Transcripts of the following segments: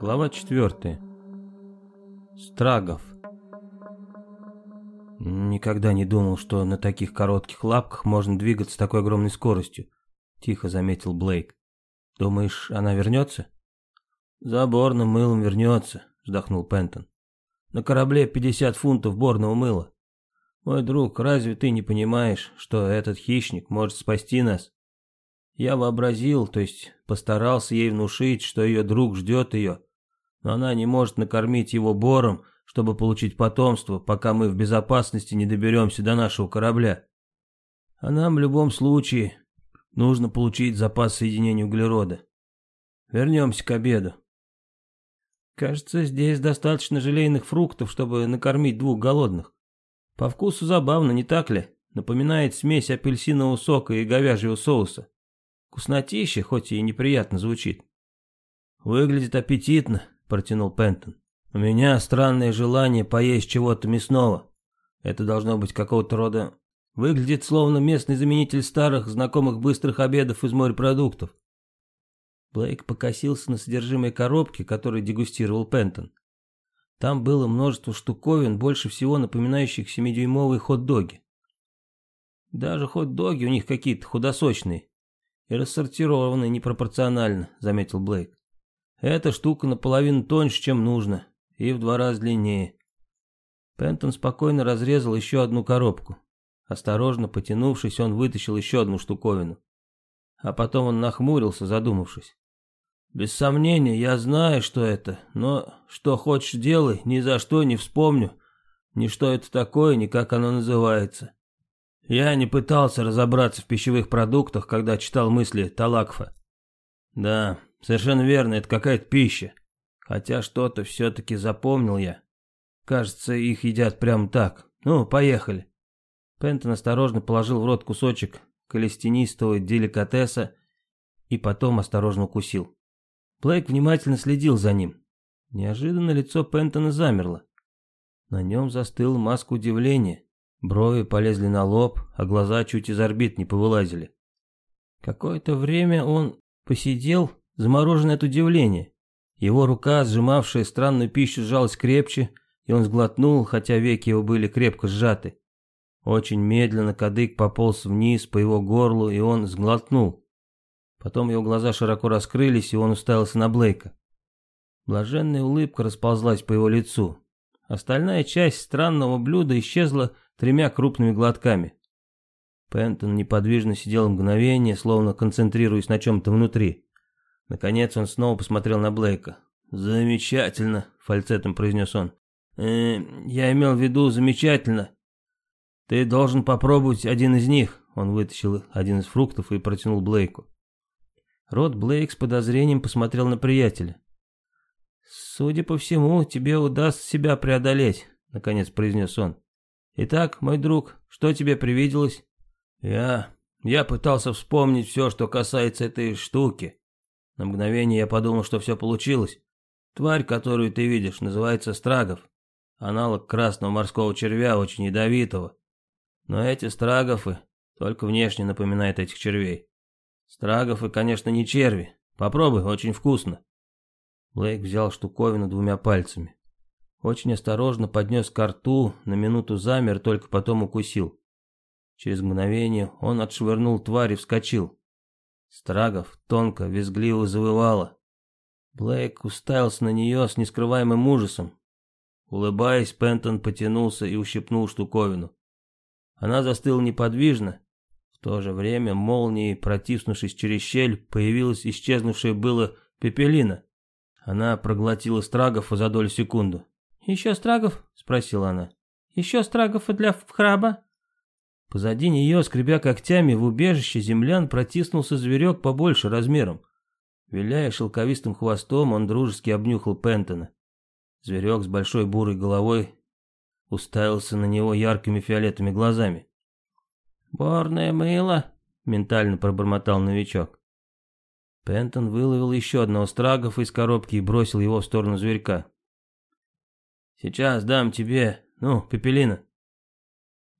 Глава 4. Страгов. Никогда не думал, что на таких коротких лапках можно двигаться с такой огромной скоростью, тихо заметил Блейк. Думаешь, она вернется? Заборным мылом вернется, вздохнул Пентон. На корабле 50 фунтов борного мыла. Мой друг, разве ты не понимаешь, что этот хищник может спасти нас? Я вообразил, то есть постарался ей внушить, что ее друг ждет ее, но она не может накормить его бором, чтобы получить потомство, пока мы в безопасности не доберемся до нашего корабля. А нам в любом случае нужно получить запас соединения углерода. Вернемся к обеду. Кажется, здесь достаточно желейных фруктов, чтобы накормить двух голодных. По вкусу забавно, не так ли? Напоминает смесь апельсинового сока и говяжьего соуса. Вкуснотища, хоть и неприятно звучит. Выглядит аппетитно, протянул Пентон. «У меня странное желание поесть чего-то мясного. Это должно быть какого-то рода... Выглядит словно местный заменитель старых, знакомых быстрых обедов из морепродуктов». Блейк покосился на содержимое коробки, которую дегустировал Пентон. Там было множество штуковин, больше всего напоминающих семидюймовые хот-доги. Даже хот-доги у них какие-то худосочные и рассортированные непропорционально, заметил Блейк. Эта штука наполовину тоньше, чем нужно, и в два раза длиннее. Пентон спокойно разрезал еще одну коробку. Осторожно потянувшись, он вытащил еще одну штуковину. А потом он нахмурился, задумавшись. «Без сомнения, я знаю, что это, но что хочешь делай, ни за что не вспомню, ни что это такое, ни как оно называется. Я не пытался разобраться в пищевых продуктах, когда читал мысли Талакфа. Да, Совершенно верно, это какая-то пища. Хотя что-то все-таки запомнил я. Кажется, их едят прямо так. Ну, поехали. Пентон осторожно положил в рот кусочек колестинистого деликатеса и потом осторожно укусил. Блейк внимательно следил за ним. Неожиданно лицо Пентона замерло. На нем застыла маска удивления. Брови полезли на лоб, а глаза чуть из орбит не повылазили. Какое-то время он посидел, замороженный от удивления. Его рука, сжимавшая странную пищу, сжалась крепче, и он сглотнул, хотя веки его были крепко сжаты. Очень медленно кадык пополз вниз по его горлу, и он сглотнул. Потом его глаза широко раскрылись, и он уставился на Блейка. Блаженная улыбка расползлась по его лицу. Остальная часть странного блюда исчезла тремя крупными глотками. Пентон неподвижно сидел мгновение, словно концентрируясь на чем-то внутри. Наконец он снова посмотрел на Блейка. «Замечательно», — фальцетом произнес он. «Э, «Я имел в виду замечательно. Ты должен попробовать один из них». Он вытащил один из фруктов и протянул Блейку. Рот Блейк с подозрением посмотрел на приятеля. «Судя по всему, тебе удастся себя преодолеть», — наконец произнес он. «Итак, мой друг, что тебе привиделось?» «Я... я пытался вспомнить все, что касается этой штуки», на мгновение я подумал, что все получилось. Тварь, которую ты видишь, называется страгов. Аналог красного морского червя, очень ядовитого. Но эти страгофы только внешне напоминают этих червей. Страгофы, конечно, не черви. Попробуй, очень вкусно. Блейк взял штуковину двумя пальцами. Очень осторожно поднес ко рту, на минуту замер, только потом укусил. Через мгновение он отшвырнул тварь и вскочил. Страгов тонко, визгливо завывала. Блейк уставился на нее с нескрываемым ужасом. Улыбаясь, Пентон потянулся и ущипнул штуковину. Она застыла неподвижно. То же время молнией, протиснувшись через щель, появилась исчезнувшая было пепелина. Она проглотила Страгова за долю секунды. «Еще Страгов?» — спросила она. «Еще Страгов и для краба?» Позади нее, скребя когтями, в убежище землян протиснулся зверек побольше размером. Виляя шелковистым хвостом, он дружески обнюхал Пентона. Зверек с большой бурой головой уставился на него яркими фиолетовыми глазами. «Борное мыло», — ментально пробормотал новичок. Пентон выловил еще одного страгов из коробки и бросил его в сторону зверька. «Сейчас дам тебе, ну, пепелина».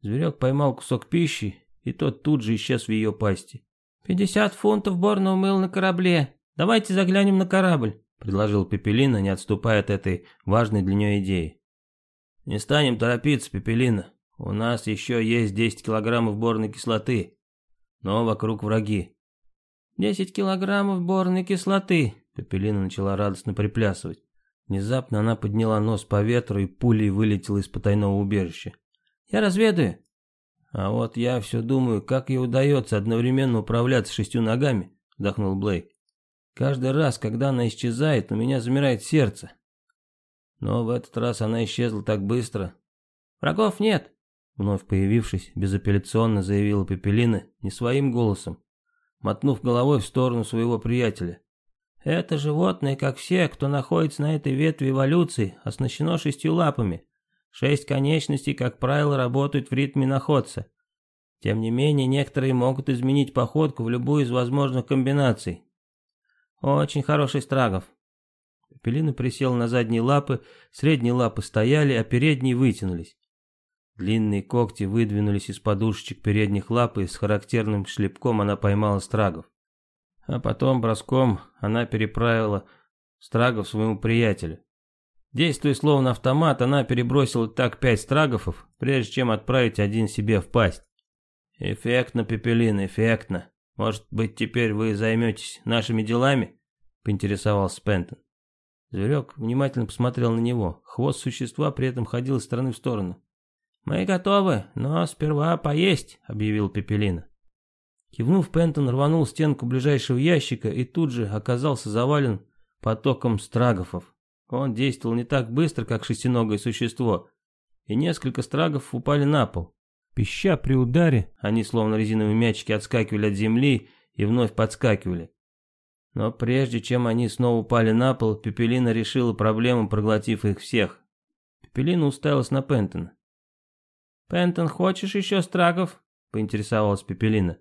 Зверек поймал кусок пищи, и тот тут же исчез в ее пасти. «Пятьдесят фунтов борного мыла на корабле. Давайте заглянем на корабль», — предложил Пепелина, не отступая от этой важной для нее идеи. «Не станем торопиться, Пепелина. У нас еще есть 10 килограммов борной кислоты, но вокруг враги». «Десять килограммов борной кислоты», — Пепелина начала радостно приплясывать. Внезапно она подняла нос по ветру и пулей вылетела из потайного убежища. «Я разведаю». «А вот я все думаю, как ей удается одновременно управляться шестью ногами», — вздохнул Блейк. «Каждый раз, когда она исчезает, у меня замирает сердце. Но в этот раз она исчезла так быстро». «Врагов нет», — вновь появившись, безапелляционно заявила Пепелина не своим голосом, мотнув головой в сторону своего приятеля. «Это животное, как все, кто находится на этой ветви эволюции, оснащено шестью лапами. Шесть конечностей, как правило, работают в ритме находца. Тем не менее, некоторые могут изменить походку в любую из возможных комбинаций. Очень хороший страгов. Пелина присел на задние лапы, средние лапы стояли, а передние вытянулись. Длинные когти выдвинулись из подушечек передних лап, и с характерным шлепком она поймала страгов. А потом броском она переправила страгов своему приятелю. Действуя словно автомат, она перебросила так пять страгофов, прежде чем отправить один себе в пасть. «Эффектно, Пепелин, эффектно. Может быть, теперь вы займетесь нашими делами?» — поинтересовался Пентон. Зверек внимательно посмотрел на него. Хвост существа при этом ходил из стороны в сторону. «Мы готовы, но сперва поесть», — объявил Пепелина. Кивнув, Пентон рванул стенку ближайшего ящика и тут же оказался завален потоком страгофов. Он действовал не так быстро, как шестиногое существо, и несколько страгов упали на пол. Пища при ударе, они словно резиновые мячики отскакивали от земли и вновь подскакивали. Но прежде чем они снова упали на пол, Пепелина решила проблему, проглотив их всех. Пепелина уставилась на Пентона. «Пентон, хочешь еще страгов?» — поинтересовалась Пепелина.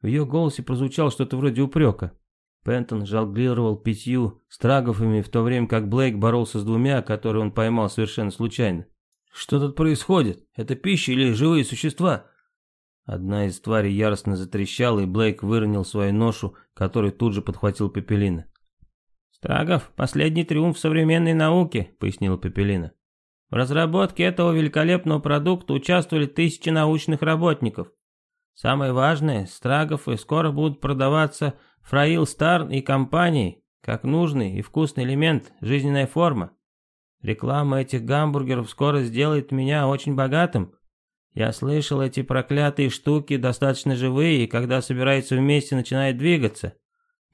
В ее голосе прозвучало что-то вроде упрека. Пентон жонглировал пятью страгофами, в то время как Блейк боролся с двумя, которые он поймал совершенно случайно. «Что тут происходит? Это пища или живые существа?» Одна из тварей яростно затрещала, и Блейк выронил свою ношу, которую тут же подхватил Пепелина. «Страгов — последний триумф современной науки», — пояснила Пепелина. «В разработке этого великолепного продукта участвовали тысячи научных работников. Самое важное, страгофы скоро будут продаваться Фраил Старн и компании, как нужный и вкусный элемент, жизненная форма. Реклама этих гамбургеров скоро сделает меня очень богатым. Я слышал, эти проклятые штуки достаточно живые, и когда собираются вместе, начинают двигаться.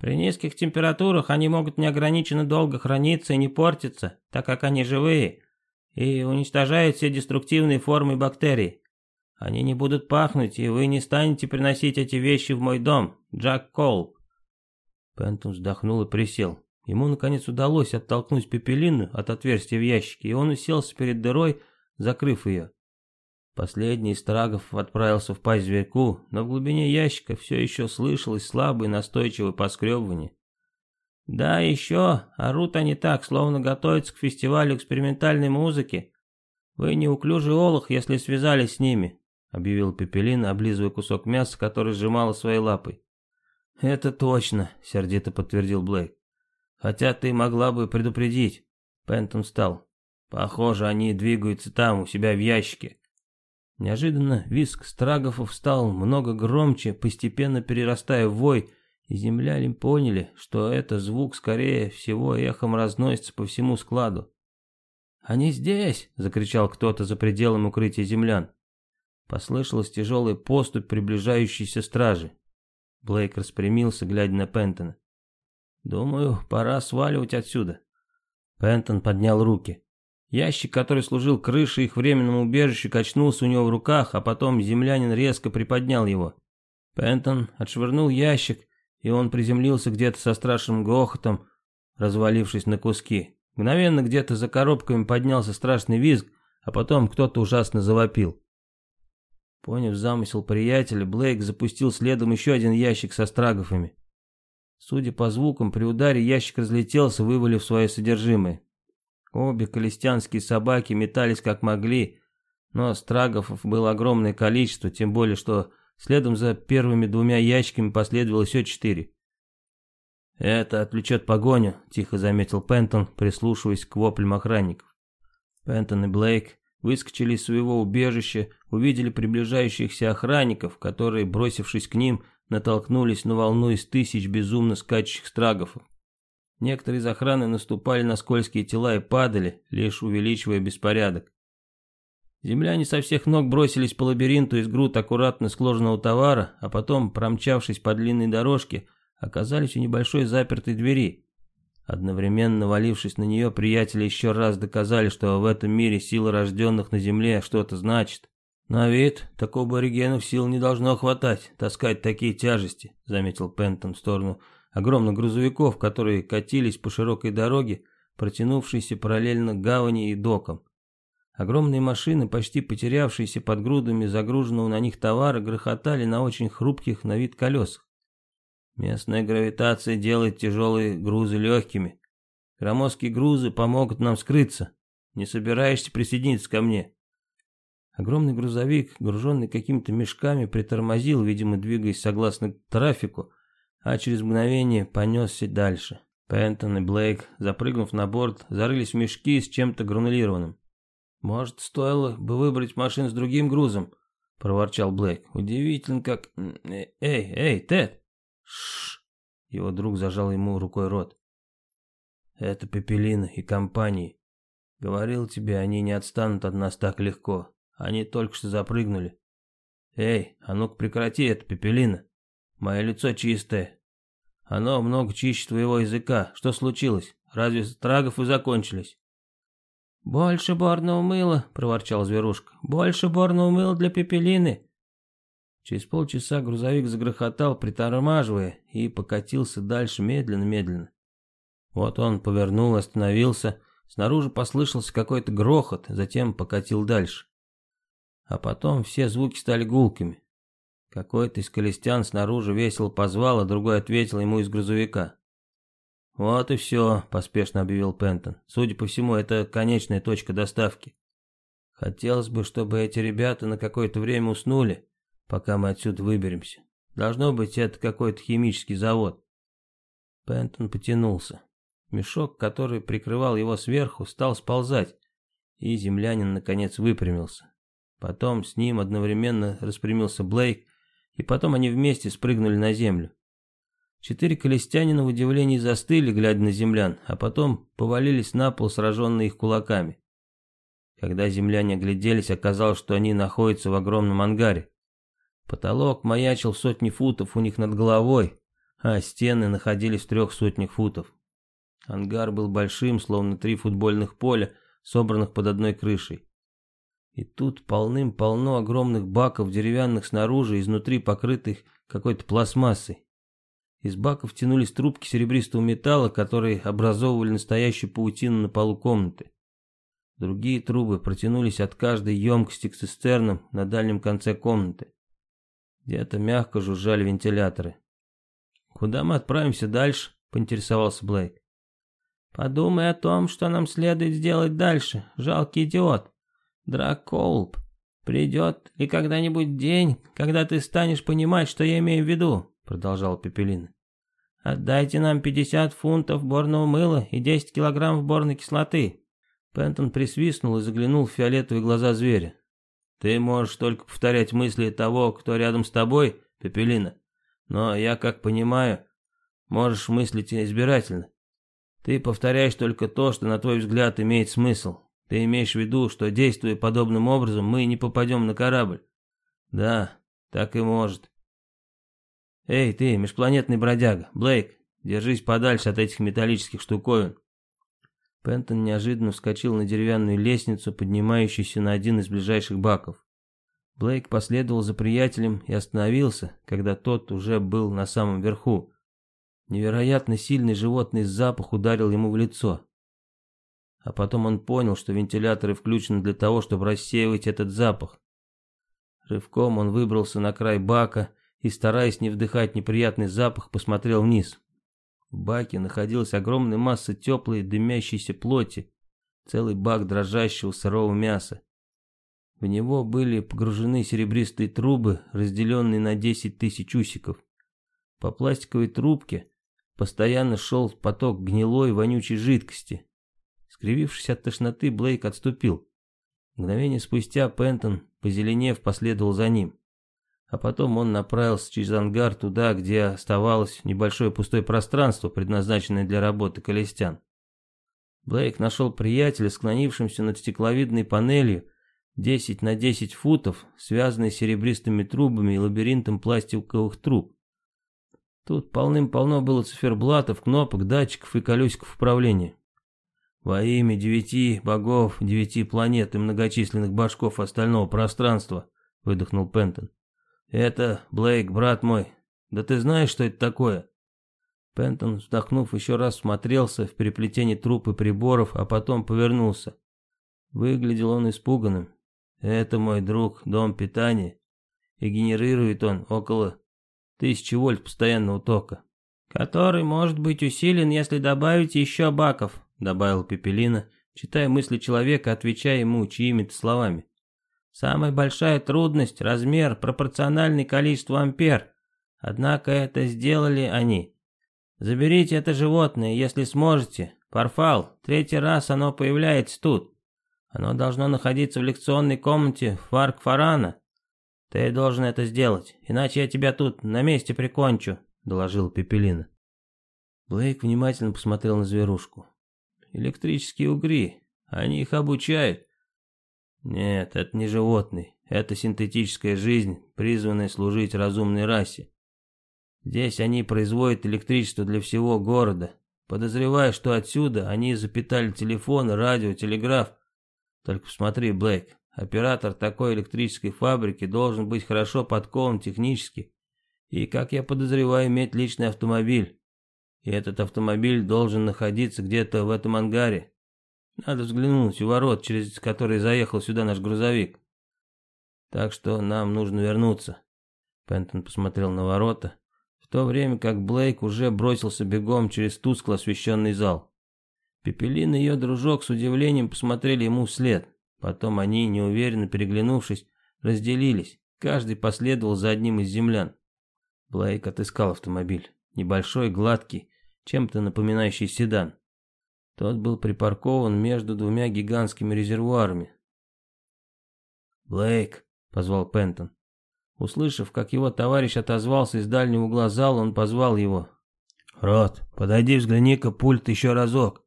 При низких температурах они могут неограниченно долго храниться и не портиться, так как они живые, и уничтожают все деструктивные формы бактерий. Они не будут пахнуть, и вы не станете приносить эти вещи в мой дом, Джак Колл. Пентон вздохнул и присел. Ему наконец удалось оттолкнуть пепелину от отверстия в ящике, и он уселся перед дырой, закрыв ее. Последний из трагов отправился в пасть зверьку, но в глубине ящика все еще слышалось слабое настойчивое поскребывание. «Да, еще орут они так, словно готовятся к фестивалю экспериментальной музыки. Вы неуклюжий олух, если связались с ними», — объявил Пепелина, облизывая кусок мяса, который сжимала своей лапой. «Это точно», — сердито подтвердил Блейк. «Хотя ты могла бы предупредить». Пентон встал. «Похоже, они двигаются там, у себя в ящике». Неожиданно виск Страгофов стал много громче, постепенно перерастая в вой, земляне поняли, что это звук, скорее всего, эхом разносится по всему складу. «Они здесь!» — закричал кто-то за пределом укрытия землян. Послышалась тяжелая поступь приближающейся стражи. Блейк распрямился, глядя на Пентона. «Думаю, пора сваливать отсюда». Пентон поднял руки. Ящик, который служил крышей их временному убежищу, качнулся у него в руках, а потом землянин резко приподнял его. Пентон отшвырнул ящик, и он приземлился где-то со страшным грохотом, развалившись на куски. Мгновенно где-то за коробками поднялся страшный визг, а потом кто-то ужасно завопил. Поняв замысел приятеля, Блейк запустил следом еще один ящик со страгофами. Судя по звукам, при ударе ящик разлетелся, вывалив свое содержимое. Обе калистянские собаки метались как могли, но страгофов было огромное количество, тем более что Следом за первыми двумя ящиками последовало еще четыре. «Это отвлечет погоню», — тихо заметил Пентон, прислушиваясь к воплям охранников. Пентон и Блейк выскочили из своего убежища, увидели приближающихся охранников, которые, бросившись к ним, натолкнулись на волну из тысяч безумно скачущих страгов. Некоторые из охраны наступали на скользкие тела и падали, лишь увеличивая беспорядок. Земляне со всех ног бросились по лабиринту из груд аккуратно сложенного товара, а потом, промчавшись по длинной дорожке, оказались у небольшой запертой двери. Одновременно валившись на нее, приятели еще раз доказали, что в этом мире сила рожденных на земле что-то значит. «На вид такого аборигенов сил не должно хватать, таскать такие тяжести», заметил Пентон в сторону огромных грузовиков, которые катились по широкой дороге, протянувшейся параллельно гавани и докам. Огромные машины, почти потерявшиеся под грудами загруженного на них товара, грохотали на очень хрупких на вид колесах. Местная гравитация делает тяжелые грузы легкими. Громоздкие грузы помогут нам скрыться. Не собираешься присоединиться ко мне?» Огромный грузовик, груженный какими-то мешками, притормозил, видимо, двигаясь согласно трафику, а через мгновение понесся дальше. Пентон и Блейк, запрыгнув на борт, зарылись в мешки с чем-то гранулированным. «Может, стоило бы выбрать машину с другим грузом?» — проворчал Блейк. «Удивительно, как... Эй, эй, Тед!» Шш! Его друг зажал ему рукой рот. Это Пепелина и компании. Говорил тебе, они не отстанут от нас так легко. Они только что запрыгнули. Эй, а ну-ка прекрати это, Пепелина. Мое лицо чистое. Оно много чище твоего языка. Что случилось? Разве страгов и закончились? «Больше борного мыла», — проворчал зверушка. «Больше борного мыла для пепелины. Через полчаса грузовик загрохотал, притормаживая, и покатился дальше медленно-медленно. Вот он повернул, остановился, снаружи послышался какой-то грохот, затем покатил дальше. А потом все звуки стали гулкими. Какой-то из колестян снаружи весело позвал, а другой ответил ему из грузовика. «Вот и все», — поспешно объявил Пентон. «Судя по всему, это конечная точка доставки. Хотелось бы, чтобы эти ребята на какое-то время уснули, пока мы отсюда выберемся. Должно быть, это какой-то химический завод. Пентон потянулся. Мешок, который прикрывал его сверху, стал сползать, и землянин наконец выпрямился. Потом с ним одновременно распрямился Блейк, и потом они вместе спрыгнули на землю. Четыре колестянина в удивлении застыли, глядя на землян, а потом повалились на пол, сраженные их кулаками. Когда земляне огляделись, оказалось, что они находятся в огромном ангаре. Потолок маячил сотни футов у них над головой, а стены находились в трех сотнях футов. Ангар был большим, словно три футбольных поля, собранных под одной крышей. И тут полным-полно огромных баков, деревянных снаружи, изнутри покрытых какой-то пластмассой. Из баков тянулись трубки серебристого металла, которые образовывали настоящую паутину на полу комнаты. Другие трубы протянулись от каждой емкости к цистернам на дальнем конце комнаты. Где-то мягко жужжали вентиляторы. «Куда мы отправимся дальше?» — поинтересовался Блейк. «Подумай о том, что нам следует сделать дальше, жалкий идиот. Драколп. Придет ли когда-нибудь день, когда ты станешь понимать, что я имею в виду?» — продолжал Пепелин. «Отдайте нам 50 фунтов борного мыла и 10 килограммов борной кислоты». Пентон присвистнул и заглянул в фиолетовые глаза зверя. Ты можешь только повторять мысли того, кто рядом с тобой, Пепелина. Но я, как понимаю, можешь мыслить избирательно. Ты повторяешь только то, что, на твой взгляд, имеет смысл. Ты имеешь в виду, что, действуя подобным образом, мы не попадем на корабль. Да, так и может. Эй, ты, межпланетный бродяга, Блейк, держись подальше от этих металлических штуковин. Пентон неожиданно вскочил на деревянную лестницу, поднимающуюся на один из ближайших баков. Блейк последовал за приятелем и остановился, когда тот уже был на самом верху. Невероятно сильный животный запах ударил ему в лицо. А потом он понял, что вентиляторы включены для того, чтобы рассеивать этот запах. Рывком он выбрался на край бака и, стараясь не вдыхать неприятный запах, посмотрел вниз. В баке находилась огромная масса теплой дымящейся плоти, целый бак дрожащего сырого мяса. В него были погружены серебристые трубы, разделенные на 10 тысяч усиков. По пластиковой трубке постоянно шел поток гнилой вонючей жидкости. Скривившись от тошноты, Блейк отступил. Мгновение спустя Пентон, позеленев, последовал за ним. А потом он направился через ангар туда, где оставалось небольшое пустое пространство, предназначенное для работы колестян. Блейк нашел приятеля, склонившимся над стекловидной панелью, 10 на 10 футов, связанной серебристыми трубами и лабиринтом пластиковых труб. Тут полным-полно было циферблатов, кнопок, датчиков и колесиков управления. Во имя девяти богов, девяти планет и многочисленных башков остального пространства, выдохнул Пентон. Это, Блейк, брат мой, да ты знаешь, что это такое? Пентон, вздохнув, еще раз смотрелся в переплетение труп и приборов, а потом повернулся. Выглядел он испуганным. Это мой друг, дом питания, и генерирует он около тысячи вольт постоянного тока. Который может быть усилен, если добавить еще баков, добавил Пепелина, читая мысли человека, отвечая ему чьими-то словами. Самая большая трудность – размер, пропорциональный количеству ампер. Однако это сделали они. Заберите это животное, если сможете. Парфал, третий раз оно появляется тут. Оно должно находиться в лекционной комнате Фарк-Фарана. Ты должен это сделать, иначе я тебя тут на месте прикончу», — доложил Пепелина. Блейк внимательно посмотрел на зверушку. «Электрические угри, они их обучают». «Нет, это не животный, это синтетическая жизнь, призванная служить разумной расе. Здесь они производят электричество для всего города. Подозревая, что отсюда они запитали телефоны, радио, телеграф только посмотри, Блейк, оператор такой электрической фабрики должен быть хорошо подкован технически и, как я подозреваю, иметь личный автомобиль. И этот автомобиль должен находиться где-то в этом ангаре. Надо взглянуть у ворот, через которые заехал сюда наш грузовик. Так что нам нужно вернуться. Пентон посмотрел на ворота, в то время как Блейк уже бросился бегом через тускло освещенный зал. Пепелин и ее дружок с удивлением посмотрели ему вслед. Потом они, неуверенно переглянувшись, разделились. Каждый последовал за одним из землян. Блейк отыскал автомобиль. Небольшой, гладкий, чем-то напоминающий седан. Тот был припаркован между двумя гигантскими резервуарами. «Блейк», — позвал Пентон. Услышав, как его товарищ отозвался из дальнего угла зала, он позвал его. «Рот, подойди взгляни-ка пульт еще разок».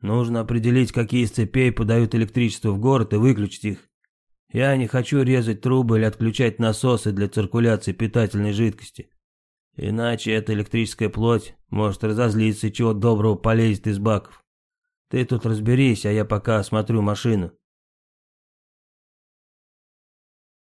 Нужно определить, какие из цепей подают электричество в город и выключить их. Я не хочу резать трубы или отключать насосы для циркуляции питательной жидкости. Иначе эта электрическая плоть может разозлиться и чего доброго полезет из баков. Ты тут разберись, а я пока осмотрю машину.